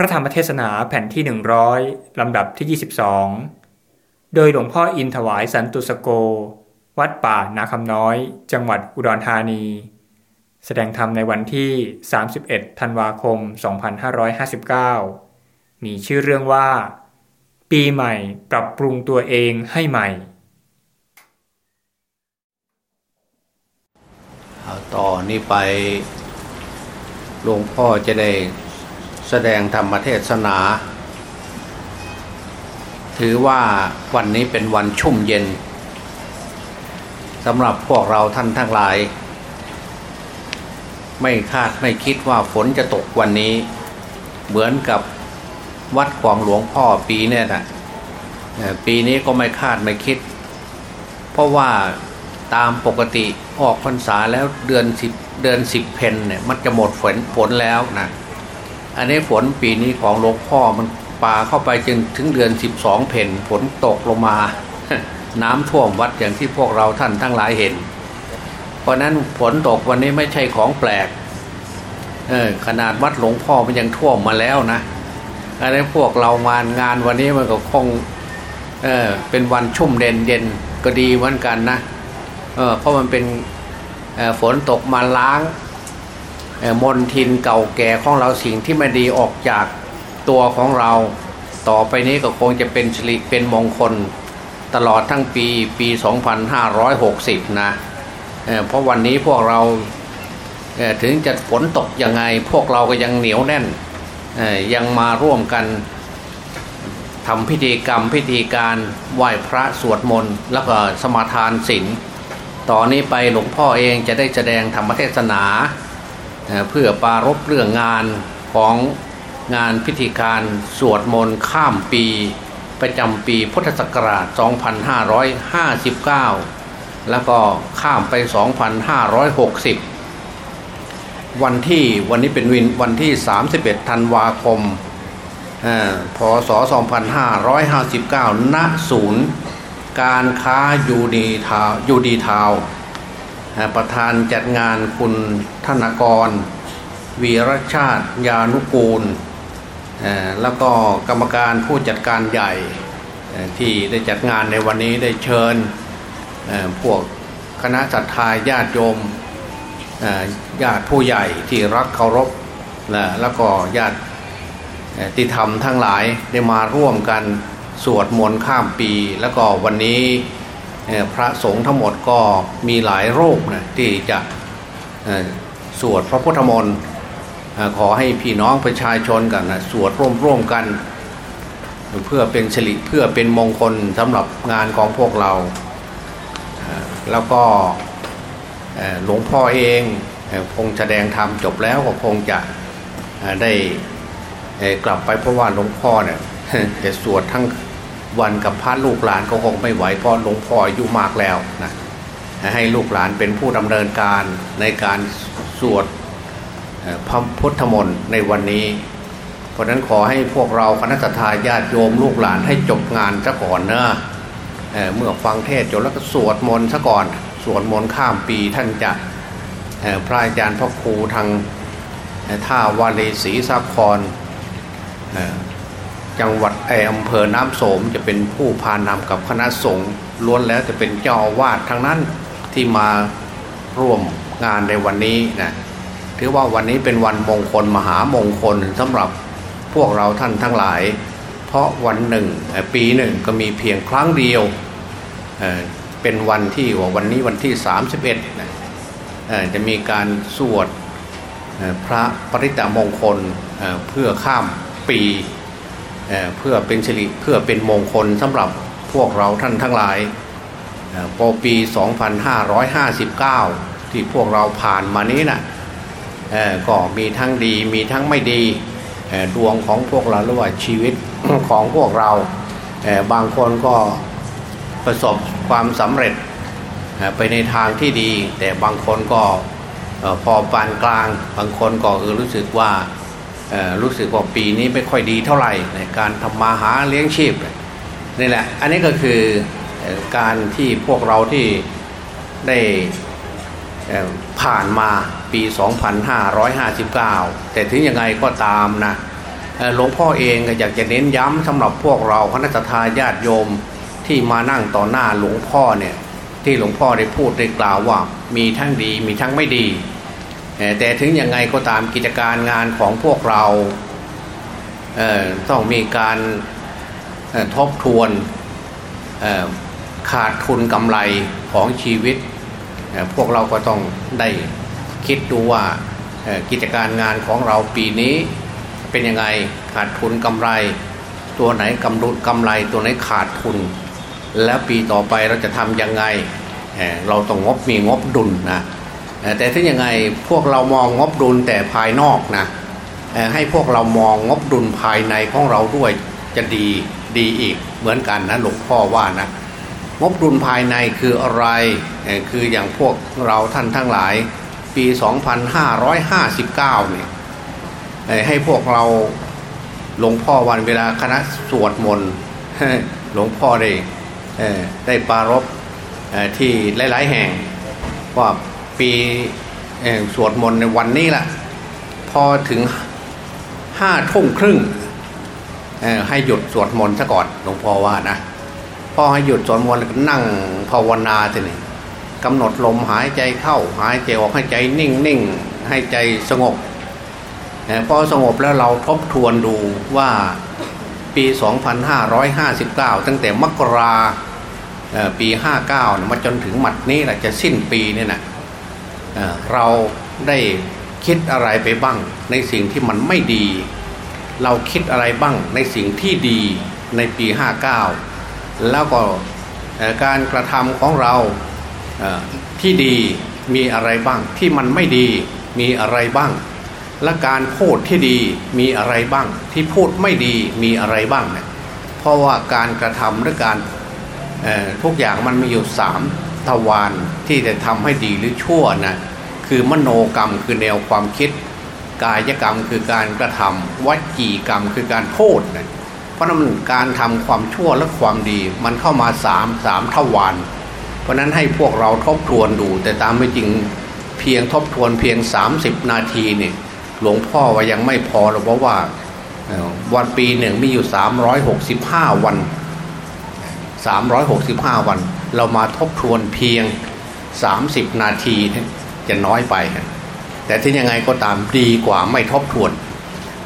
พระธรรมเทศนาแผ่นที่ 100 ลำดับที่ 22 โดยหลวงพ่ออินถวายสันตุสโก วัดป่านาคำน้อย จังหวัดอุดรธานี แสดงธรรมในวันที่ 31 ธันวาคม 2559 มีชื่อเรื่องว่า ปีใหม่ปรับปรุงตัวเองให้ใหม่ต่อนนี้ไปหลวงพ่อจะได้ แสดงธรรมเทศนา ถือว่าวันนี้เป็นวันชุ่มเย็นสำหรับพวกเราท่านทั้งหลาย ไม่คาดไม่คิดว่าฝนจะตกวันนี้ เหมือนกับวัดของหลวงพ่อปีเนี่ยนะปีนี้ก็ไม่คาดไม่คิด เพราะว่าตามปกติออกพรรษาแล้วเดือนสิบเดือนสิบเพนเนี่ยมันจะหมดฝนฝนแล้วนะ อันนี้ฝนปีนี้ของหลวงพ่อมันปาเข้าไปจนถึงเดือนสิบสองเพนฝนตกลงมา น้ำท่วมวัดอย่างที่พวกเราท่านทั้งหลายเห็น เพราะนั้นฝนตกวันนี้ไม่ใช่ของแปลกเออขนาดวัดหลวงพ่อมันยังท่วมมาแล้วนะอันนี้พวกเรามางานวันนี้มันก็คงเออเป็นวันชุ่มเด่นเย็นก็ดีเหมือนกันนะเออเพราะมันเป็นฝนตกมาล้าง มนทินเก่าแก่ของเราสิ่งที่ไม่ดีออกจากตัวของเรา ต่อไปนี้ก็คงจะเป็นสิริเป็นมงคลตลอดทั้งปีปี 2560 นะเเพราะวันนี้พวกเราถึงจะฝนตกยังไง พวกเราก็ยังเหนียวแน่นยังมาร่วมกันทำพิธีกรรมพิธีการไหว้พระสวดมนต์แล้วก็สมาทานศีลต่อนนี้ไปหลวงพ่อเองจะได้แสดงธรรมเทศนา เพื่อปารบเรื่องงานของงานพิธีการสวดมนต์ข้ามปี ประจำปีพุทธศักราช 2559 แล้วก็ข้ามไป 2560 วันที่วันนี้เป็นวินวันที่ 31 ธันวาคมพศ 2559 ณ ศูนย์ การค้ายูดีทาวยูดีทาว ประธานจัดงานคุณธนกร วีรชาติยานุกูล แล้วก็กรรมการผู้จัดการใหญ่ที่ได้จัดงานในวันนี้ได้เชิญพวกคณะจัตทายญาติโยมญาติผู้ใหญ่ที่รักเคารพแล้วก็ญาติติธรรมทั้งหลายได้มาร่วมกันสวดมนต์ข้ามปี แล้วก็วันนี้ พระสงฆ์ทั้งหมดก็มีหลายโรคนะที่จะสวดพระพุทธมนต์ขอให้พี่น้องประชาชนกันนะสวดร่วมร่วมกัน เพื่อเป็นสิริเพื่อเป็นมงคลสำหรับงานของพวกเรา แล้วก็หลวงพ่อเองคงแสดงธรรมจบแล้วก็คงจะได้กลับไปเพราะว่าหลวงพ่อเนี่ยจะสวดทั้ง วันกับพระลูกหลานก็คงไม่ไหวเพราะหลวงพ่ออายุมากแล้วนะให้ลูกหลานเป็นผู้ดำเนินการในการสวดพระพุทธมนต์ในวันนี้ เพราะนั้นขอให้พวกเราคณะทาญาติโยมลูกหลานให้จบงานซะก่อนเนะเเมื่อฟังเทศจบแล้วก็สวดมนต์ซะก่อน สวดมนต์ข้ามปีท่านจะพระอาจารย์พ่อครูทางท่าวาเลศรีสาคร จังหวัดไออำเภอน้ำโสมจะเป็นผู้พานำกับคณะสงฆ์ล้วนแล้วจะเป็นเจ้าวาดทั้งนั้นที่มาร่วมงานในวันนี้นะถือว่าวันนี้เป็นวันมงคลมหามงคลสำหรับพวกเราท่านทั้งหลาย เพราะวันหนึ่งปีหนึ่งก็มีเพียงครั้งเดียวเป็นวันที่ว่าวันนี้วันที่ 31นะจะมีการสวดพระปริตามงคลเพื่อข้ามปี เพื่อเป็นสิริเพื่อเป็นมงคลสำหรับพวกเราท่านทั้งหลายพอปี 2559 ที่พวกเราผ่านมานี้นะ่ะก็มีทั้งดีมีทั้งไม่ดีดวงของพวกเราหรือว่าชีวิตของพวกเราบางคนก็ประสบความสำเร็จไปในทางที่ดี แต่บางคนก็พอปานกลาง บางคนก็เออรู้สึกว่า รู้สึกว่าปีนี้ไม่ค่อยดีเท่าไหร่ในการทำมาหาเลี้ยงชีพนี่แหละ อันนี้ก็คือการที่พวกเราที่ได้ผ่านมาปี 2559 แต่ถึงยังไงก็ตามนะหลวงพ่อเองก็อยากจะเน้นย้ำสำหรับพวกเราคณะทาญาติโยมที่มานั่งต่อหน้าหลวงพ่อเนี่ยที่หลวงพ่อได้พูดได้กล่าวว่า มีทั้งดีมีทั้งไม่ดี แต่ถึงยังไงก็ตามกิจการงานของพวกเราต้องมีการทบทวนขาดทุนกำไรของชีวิต พวกเราก็ต้องได้คิดดูว่ากิจการงานของเราปีนี้เป็นยังไงขาดทุนกำไร ตัวไหนกำรุกำไรตัวไหนขาดทุน แล้วปีต่อไปเราจะทำยังไง เราต้องงบมีงบดุลนะ แต่ถ้ายังไงพวกเรามองงบดุลแต่ภายนอกนะให้พวกเรามองงบดุลภายในของเราด้วยจะดีดีอีกเหมือนกันนะหลวงพ่อว่านะงบดุลภายในคืออะไรคืออย่างพวกเราท่านทั้งหลายปี 2559 เนี่ยให้พวกเราหลวงพ่อวันเวลาคณะสวดมนต์หลวงพ่อได้ได้ปารบที่หลาย ๆ แห่งว่า ปีสวดมนต์ในวันนี้แหละพอถึงห้าทุ่มครึ่งให้หยุดสวดมนต์ซะก่อนหลวงพ่อว่านะพ่อให้หยุดสวดมนต์แล้วนั่งภาวนาทีนี้กำหนดลมหายใจเข้า หายใจออกให้ใจนิ่งนิ่งให้ใจสงบพอสงบแล้วเราทบทวนดูว่าปี 2559 ตั้งแต่มกราปี 59 มาจนถึงหมัดนี้แหละจะสิ้นปีเนี่ยนะ เราได้คิดอะไรไปบ้าง ในสิ่งที่มันไม่ดี เราคิดอะไรบ้างในสิ่งที่ดีในปี 59 แล้วก็การกระทำของเราที่ดีมีอะไรบ้าง ที่มันไม่ดีมีอะไรบ้าง และการพูดที่ดีมีอะไรบ้าง ที่พูดไม่ดีมีอะไรบ้างเนี่ยเพราะว่าการกระทำหรือการทุกอย่างมันมีอยู่สาม ทวารที่จะทำให้ดีหรือชั่วนะคือมโนกรรมคือแนวความคิด กายกรรมคือการกระทำวัจีกรรมคือการพูดนะเพราะนั้นการทำความชั่วและความดีมันเข้ามาสามสามทวารเพราะนั้นให้พวกเราทบทวนดู แต่ตามไม่จริงเพียงทบทวนเพียง 30 นาทีเนี่ยหลวงพ่อว่ายังไม่พอหรอกเพราะว่าวันปีหนึ่งมีอยู่ 365 วัน 365 วัน เรามาทบทวนเพียง 30 นาทีจะน้อยไป แต่ที่ยังไงก็ตามดีกว่าไม่ทบทวน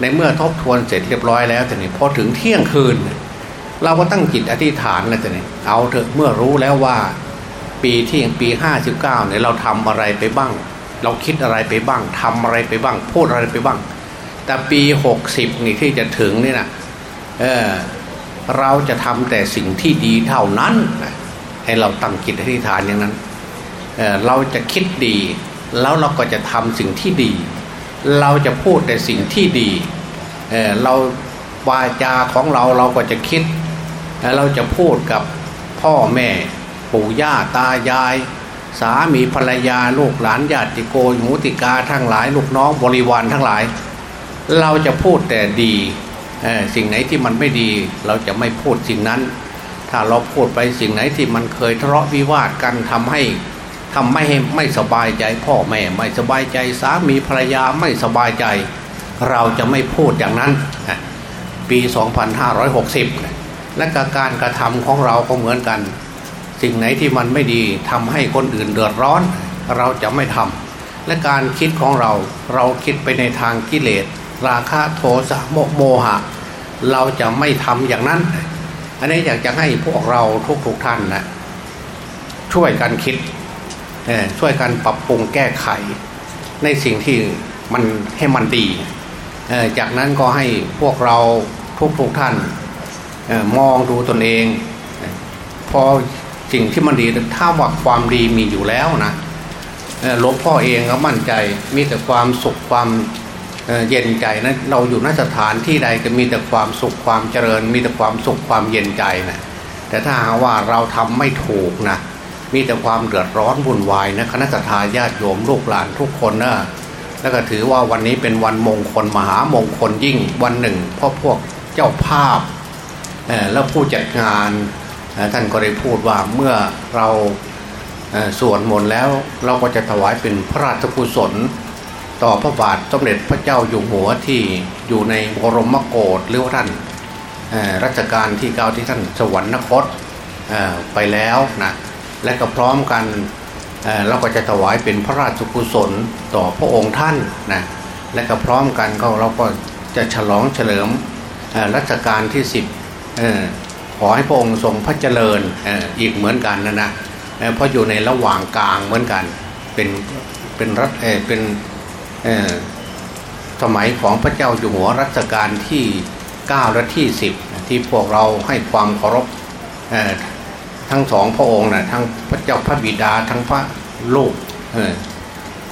ในเมื่อทบทวนเสร็จเรียบร้อยแล้วแต่นี่พอถึงเที่ยงคืน เราก็ตั้งจิตอธิษฐานแล้วแต่นี่เอาเถอะเมื่อรู้แล้วว่า ปีที่ปี 59เนี่ยเราทำอะไรไปบ้าง เราคิดอะไรไปบ้างทำอะไรไปบ้างพูดอะไรไปบ้าง แต่ปี 60นี่ที่จะถึงนี่นะเออ เราจะทำแต่สิ่งที่ดีเท่านั้น ให้เราตั้งจิตอธิษฐานอย่างนั้นเเราจะคิดดี แล้วเราก็จะทำสิ่งที่ดี เราจะพูดแต่สิ่งที่ดีเเราวาจาของเราเราก็จะคิด เราจะพูดกับพ่อแม่ปู่ย่าตายาย สามีภรรยาลูกหลานญาติโกยมุติกาทั้งหลาย ลูกน้องบริวารทั้งหลาย เราจะพูดแต่ดี สิ่งไหนที่มันไม่ดีเราจะไม่พูดสิ่งนั้น ถ้าเราพูดไปสิ่งไหนที่มันเคยทะเลาะวิวาทกันทำให้ทำไม่ให้ไม่สบายใจพ่อแม่ไม่สบายใจสามีภรรยาไม่สบายใจ เราจะไม่พูดอย่างนั้นปี 2560 และการกระทำของเราก็เหมือนกัน สิ่งไหนที่มันไม่ดีทำให้คนอื่นเดือดร้อน เราจะไม่ทำและการคิดของเราเราคิดไปในทางกิเลสราคะโทสะโมโมหะ เราจะไม่ทำอย่างนั้น อันนี้อยากจะให้พวกเราทุกๆทท่านนะช่วยกันคิดช่วยกันปรับปรุงแก้ไข ในสิ่งที่มันให้มันดี จากนั้นก็ให้พวกเราทุกๆทท่านมองดูตนเองพอสิ่งที่มันดีถ้าว่าความดีมีอยู่แล้วนะหลวงพ่อเองก็มั่นใจมีแต่ความสุขความ เย็นใจนะเราอยู่นสถานที่ใดก็มีแต่ความสุขความเจริญ มีแต่ความสุขความเย็นใจนะแต่ถ้าหาว่าเราทำไม่ถูกนะมีแต่ความเดือดร้อนวุ่นวายนะคณะทาญาติโยมลูกหลานทุกคนนะแล้วก็ถือว่าวันนี้เป็นวันมงคลมหามงคลยิ่งวันหนึ่งเพราะพวกเจ้าภาพแล้วผู้จัดงานท่านก็ได้พูดว่าเมื่อเราสวดมนต์แล้วเราก็จะถวายเป็นพระราชกุศล ต่อพระบาทสมเด็จพระเจ้าอยู่หัวที่อยู่ในบรมโกศหรือว่าท่านรัชกาลที่เก้าที่ท่านสวรรคตไปแล้วนะและก็พร้อมกันเราก็จะถวายเป็นพระราชกุศลต่อพระองค์ท่านนะและก็พร้อมกันก็เราก็จะฉลองเฉลิมรัชกาลที่สิบขอให้พระองค์ทรงพระเจริญอีกเหมือนกันนะนะเพราะอยู่ในระหว่างกลางเหมือนกันเป็นเป็นรัฐเป็น สมัยของพระเจ้าอยู่หัวรัชกาลที่9และที่ 10 ที่พวกเราให้ความเคารพทั้งสองพระองค์นะทั้งพระเจ้าพระบิดาทั้งพระลูก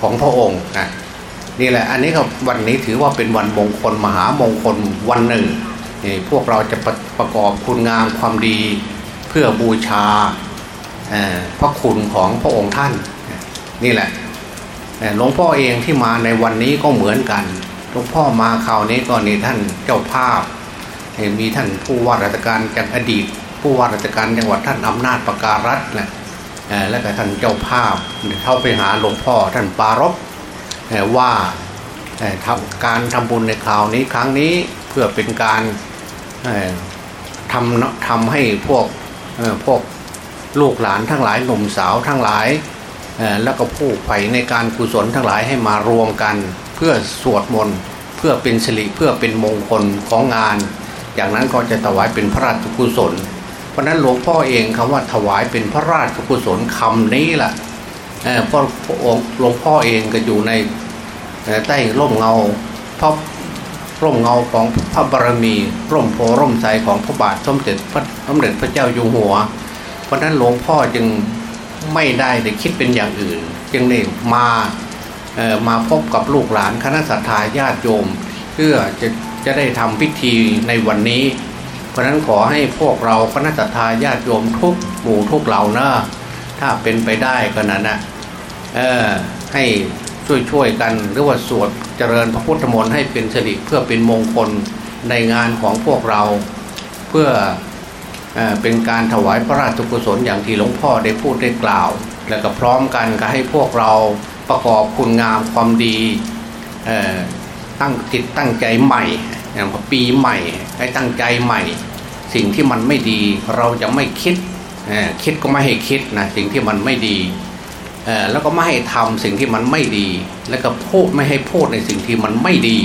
ของพระองค์นะนี่แหละอันนี้ก็วันนี้ถือว่าเป็นวันมงคลมหามงคลวันหนึ่งพวกเราจะประประกอบคุณงามความดีเพื่อบูชาพระคุณของพระองค์ท่าน นี่แหละ หลวงพ่อเองที่มาในวันนี้ก็เหมือนกันหลวงพ่อมาคราวนี้ก็นี่ท่านเจ้าภาพ มีท่านผู้ว่าราชการจากอดีต ผู้ว่าราชการจังหวัดท่านอำนาจประการัฐนะและก็ท่านเจ้าภาพเข้าไปหาหลวงพ่อท่านปารบว่าทำการทำบุญในคราวนี้ครั้งนี้เพื่อเป็นการทำทำให้พวกพวกลูกหลานทั้งหลายหนุ่มสาวทั้งหลาย แล้วก็ผู้ใฝ่ในการกุศลทั้งหลายให้มารวมกัน เพื่อสวดมนต์เพื่อเป็นสิริเพื่อเป็นมงคลของงาน อย่างนั้นก็จะถวายเป็นพระราชกุศล เพราะนั้นหลวงพ่อเองคำว่าถวายเป็นพระราชกุศลคำนี้แหละเพราะพระองค์หลวงพ่อเองก็อยู่ในใต้ร่มเงาพระร่มเงาของพระบารมี ร่มโพร่มใสของพระบาทสมเด็จพระสมเด็จพระเจ้าอยู่หัว เพราะนั้นหลวงพ่อจึง ไม่ได้ได้คิดเป็นอย่างอื่น จึงได้มามาพบกับลูกหลานคณะสัตยาญาติโยม เพื่อจะจะได้ทำพิธีในวันนี้ เพราะนั้นขอให้พวกเราคณะสัตยาญาติโยมทุกหมู่ทุกเหล่านะถ้าเป็นไปได้ก็นั้นนะให้ช่วยๆกันหรือว่าสวดเจริญพระพุทธมนต์ให้เป็นสิริเพื่อเป็นมงคลในงานของพวกเรา เพื่อ เป็นการถวายพระราชกุศลอย่างที่หลวงพ่อได้พูดได้กล่าว แล้วก็พร้อมกันก็ให้พวกเราประกอบคุณงามความดีตั้งจิตตั้งใจใหม่อย่างปีใหม่ให้ตั้งใจใหม่ สิ่งที่มันไม่ดีเราจะไม่คิดคิดก็ไม่ให้คิดนะสิ่งที่มันไม่ดีแล้วก็ไม่ให้ทำสิ่งที่มันไม่ดี แล้วก็พูดไม่ให้พูดในสิ่งที่มันไม่ดี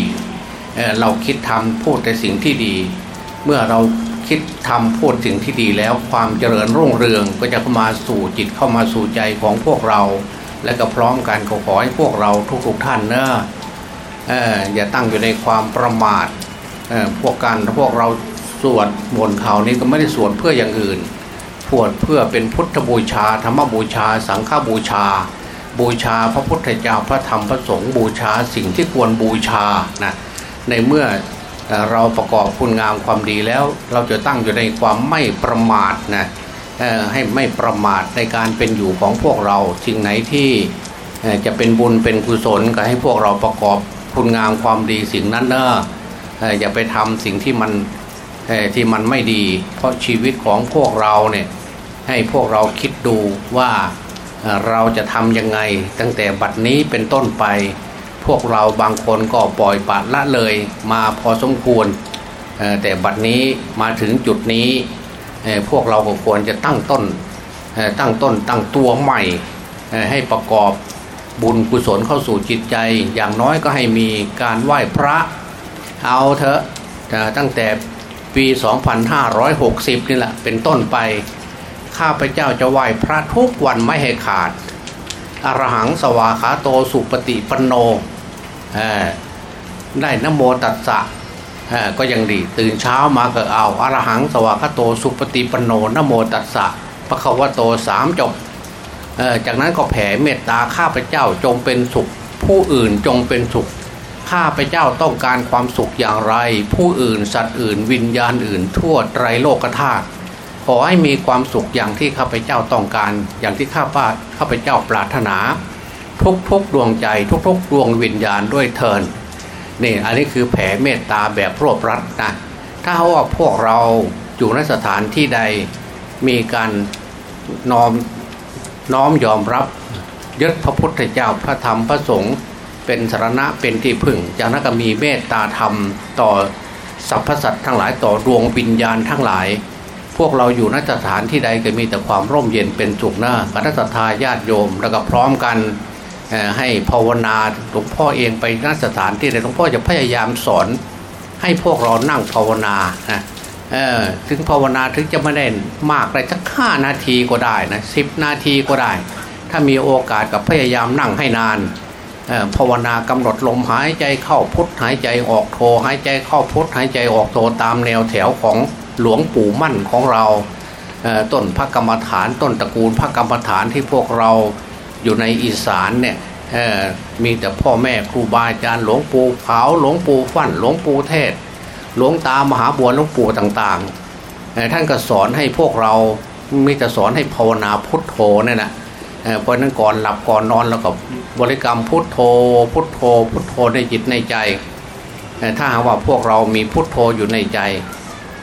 เราคิดทำพูดในสิ่งที่ดี เมื่อเรา คิดทำพูดสิ่งที่ดีแล้วความเจริญรุ่งเรืองก็จะเข้ามาสู่จิตเข้ามาสู่ใจของพวกเรา และก็พร้อมกันขอขอให้พวกเราทุกๆท่านเนอะอย่าตั้งอยู่ในความประมาทพวกการพวกเราสวดมนต์เขานี้ก็ไม่ได้สวดเพื่ออย่างอื่นพวดเพื่อเป็นพุทธบูชาธรรมบูชา สังฆบูชา บูชาพระพุทธเจ้าพระธรรมพระสงฆ์บูชาสิ่งที่ควรบูชานะในเมื่อ เราประกอบคุณงามความดีแล้ว เราจะตั้งอยู่ในความไม่ประมาทนะให้ไม่ประมาทในการเป็นอยู่ของพวกเราสิ่งไหนที่จะเป็นบุญเป็นกุศลก็ให้พวกเราประกอบคุณงามความดีสิ่งนั้นเนอะอย่าไปทำสิ่งที่มันที่มันไม่ดี เพราะชีวิตของพวกเราเนี่ยให้พวกเราคิดดูว่าเราจะทำยังไงตั้งแต่บัดนี้เป็นต้นไป พวกเราบางคนก็ปล่อยปละละเลยมาพอสมควร แต่บัดนี้มาถึงจุดนี้ พวกเราก็ควรจะตั้งต้นตั้งต้นตั้งตัวใหม่ให้ประกอบบุญกุศลเข้าสู่จิตใจ อย่างน้อยก็ให้มีการไหว้พระเอาเถอะตั้งแต่ปี 2560 นี่แหละเป็นต้นไป ข้าพเจ้าจะไหว้พระทุกวันไม่ให้ขาดอรหังสวาขาโตสุปฏิปโน ได้นโมตัสสะก็ยังดีตื่นเช้ามาก็เอาอรหังสวาขาโตสุปฏิปโนนโมตัสสะพระควโตสามจบจากนั้นก็แผ่เมตตาข้าพเจ้าจงเป็นสุข ผู้อื่นจงเป็นสุขข้าพเจ้าต้องการความสุขอย่างไร ผู้อื่นสัตว์อื่น วิญญาณอื่น ทั่วไตรโลกธาตุขอให้มีความสุขอย่างที่ข้าพเจ้าต้องการ อย่างที่ข้าพข้าพเจ้าปรารถนา ทุกทุกดวงใจทุกทุกดวงวิญญาณด้วยเทินนี่อันนี้คือแผ่เมตตาแบบรวบรัดนะถ้าว่าพวกเราอยู่ในสถานที่ใดมีการน้อมน้อมยอมรับยึดพระพุทธเจ้าพระธรรมพระสงฆ์เป็นสารณะเป็นที่พึ่ง จากนั้นก็มีเมตตาธรรมต่อสรรพสัตว์ทั้งหลายต่อดวงวิญญาณทั้งหลาย พวกเราอยู่นสถานที่ใดก็มีแต่ความร่มเย็นเป็นสุขหน้าคณะทาญาติโยมแล้วก็พร้อมกัน ให้ภาวนาหลวงพ่อเองไปนสถานที่ใดหลวงพ่อจะพยายามสอน ให้พวกเรานั่งภาวนาถึงภาวนาถึงจะไม่ได้มากเลยสักห้านาทีก็ได้นะสิบนาทีก็ได้ ถ้ามีโอกาสกับพยายามนั่งให้นานภาวนากำหนดลมหายใจเข้าพุทหายใจออกโทหายใจเข้าพุทหายใจออกโทตามแนวแถวของหลวงปู่มั่นของเราต้นพระกรรมฐานต้นตระกูลพระกรรมฐานที่พวกเรา อยู่ในอีสานเนี่ยมีแต่พ่อแม่ครูบาอาจารย์หลวงปู่ขาวหลวงปู่ฟั่นหลวงปู่เทศ หลวงตามหาบัวหลวงปู่ต่างๆ ท่านก็สอนให้พวกเรามีแต่สอนให้ภาวนาพุทโธเนี่ยนะเพราะนั้นก่อนหลับก่อนนอนแล้วก็บริกรรมพุทโธ พุทโธ พุทโธในจิตในใจ ถ้าหากว่าพวกเรามีพุทโธอยู่ในใจ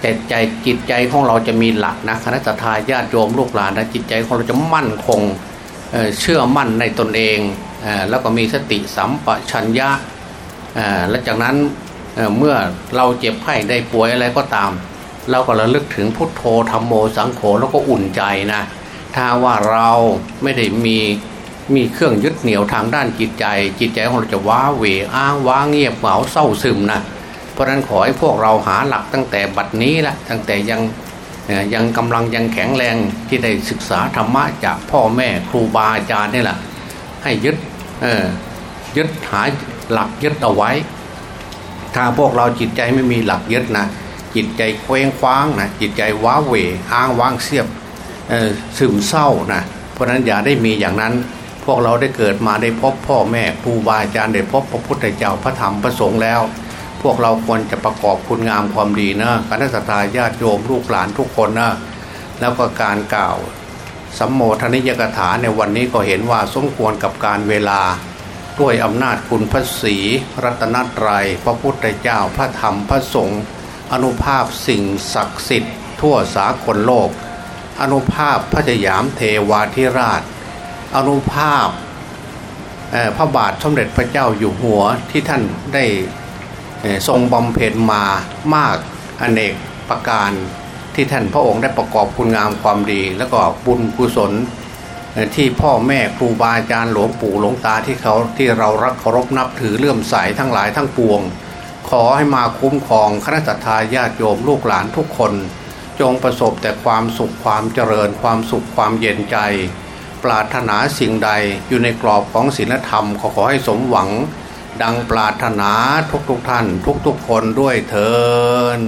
แต่ใจจิตใจของเราจะมีหลักนะคณะทาญาติโยมลูกหลานนะจิตใจของเราจะมั่นคง เชื่อมั่นในตนเองแล้วก็มีสติสัมปชัญญะและจากนั้นเมื่อเราเจ็บไข้ได้ป่วยอะไรก็ตาม เราก็ระลึกถึงพุทโธธรรมโมสังโฆแล้วก็อุ่นใจนะถ้าว่าเราไม่ได้มีมีเครื่องยึดเหนี่ยวทางด้านจิตใจ จิตใจของเราจะว้าเหวอ้างว้าเงียบเหงาเศร้าซึมนะเพราะนั้นขอให้พวกเราหาหลักตั้งแต่บัดนี้ละตั้งแต่ยัง ยังกำลังยังแข็งแรงที่ได้ศึกษาธรรมะจากพ่อแม่ครูบาอาจารย์นี่แหละให้ยึดยึดหาหลักยึดเอาไว้ ถ้าพวกเราจิตใจไม่มีหลักยึดนะจิตใจเคว้งคว้างนะจิตใจว้าเหวอ้างว้างเสียบซึมเศร้านะเพราะนั้นอย่าได้มีอย่างนั้น พวกเราได้เกิดมาได้พบพ่อแม่ครูบาอาจารย์ได้พบพระพุทธเจ้าพระธรรมพระสงฆ์แล้ว พวกเราควรจะประกอบคุณงามความดีนะคณะสัตยาติโยมลูกหลานทุกคนนะแล้วก็การกล่าวสัมโมทนิยกถาในวันนี้ก็เห็นว่าสมควรกับการเวลา ด้วยอำนาจคุณพระศรีรัตนตรยัย พระพุทธเจ้าพระธรรมพระสงฆ์อนุภาพสิ่งศักดิ์สิทธิ์ ทั่วสากลโลก อนุภาพพระยามเทวาธิราช อนุภาพพระบาทสมเด็จพระเจ้าอยู่หัวที่ท่านได้ ทรงบำเพ็ญมามากอเนกประการที่ท่านพระองค์ได้ประกอบคุณงามความดีแล้วก็บุญกุศลที่พ่อแม่ครูบาอาจารย์หลวงปู่หลวงตาที่เขาที่เรารักเคารพนับถือเลื่อมใสทั้งหลายทั้งปวง ขอให้มาคุ้มครองคณะทาญาติโยมลูกหลานทุกคน จงประสบแต่ความสุขความเจริญความสุขความเย็นใจ ปรารถนาสิ่งใดอยู่ในกรอบของศีลธรรมขอขอให้สมหวัง ดังปรารถนาทุกๆทท่าน ทุกๆคนด้วยเทอ